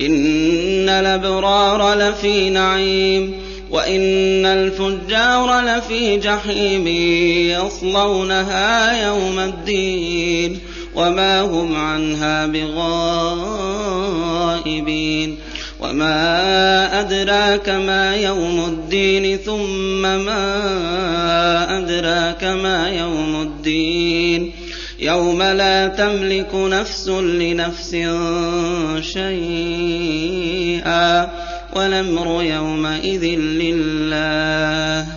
إن الأبرار لفي نعيم وإن الفجار لفي جحيم يصلونها يوم الدين وما هم عنها بغائبين وما أدراك ما يوم الدين ثم ما أدراك ما يوم الدين يوم لا تملك نفس لنفس شيئا والأمر يومئذ لله.